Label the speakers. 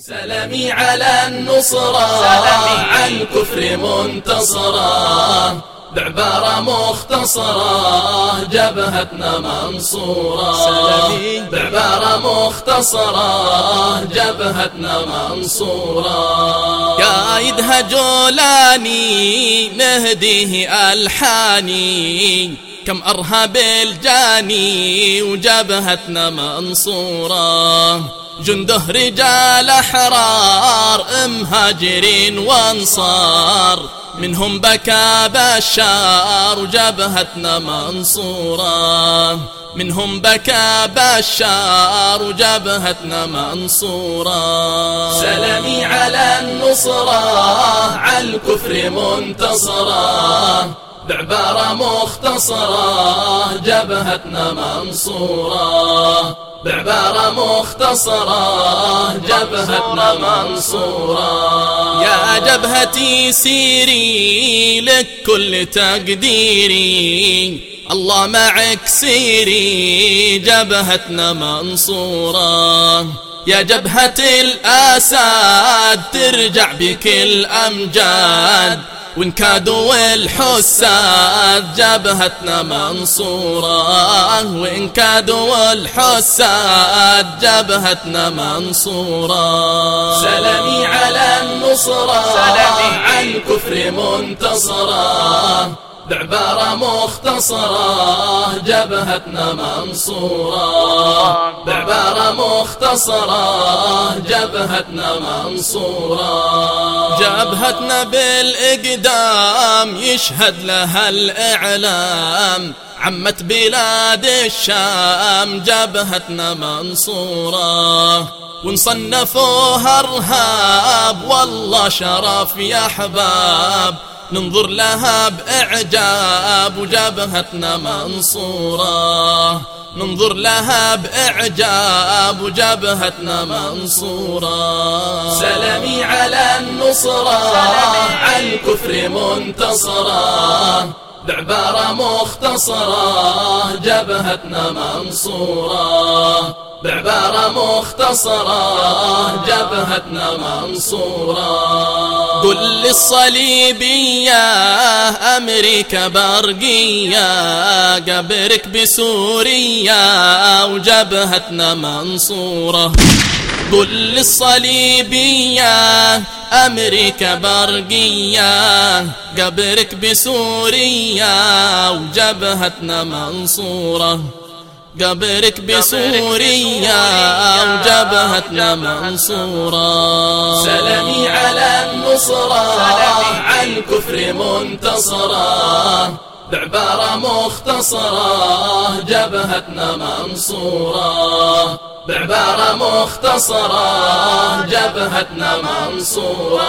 Speaker 1: سلامي على النصرة على الكفر منتصرة بعبارة مختصرة جبهتنا منصورة. بعبارة مختصرة جبهتنا منصورة. قايدها جولاني نهديه ألحاني. كم أرهب الجاني وجبهتنا منصورة. جندة رجال أحرار مهاجرين وأنصار. منهم بكى بشار وجبهتنا منصورة. منهم بكى بشار وجبهتنا منصورة. سلامي على النصرة على الكفر منتصرة. بعبارة مختصرة جبهتنا منصورة. مختصرة جبهتنا منصورة. يا جبهتي سيري لك كل تقديري. الله معك سيري جبهتنا منصورة. يا جبهة الأسد ترجع بكل أمجاد وإن كادوا الحساد جبهتنا منصورة. وإن كادوا الحساد جبهتنا منصورة. سلامي على النصرة سلامي. على الكفر منتصرة. بعبارة مختصرة جبهتنا منصورة. بعبارة مختصرة جبهتنا منصورة. جبهتنا بالإقدام يشهد لها الإعلام. عمت بلاد الشام جبهتنا منصورة. ونصنفوها أرهاب والله شرف يا أحباب. ننظر لها بإعجاب وجبهتنا منصورة. ننظر لها بإعجاب وجبهتنا منصورة. سلامي على النصرة على الكفر منتصرة. بعبارة مختصرة جبهتنا منصورة. بعبارة مختصرة جبهتنا منصورة. قل للصليبية أمريكا برقية قبرك بسوريا وجبهتنا منصورة. قل للصليبية أمريكا برقية قبرك بسوريا وجبهتنا منصورة. قبرك بسوريا وجبهتنا منصورة سلامي على النصرة على الكفر منتصرة. بعبارة مختصرة جبهتنا منصورة. بعبارة مختصرة جبهتنا منصورة.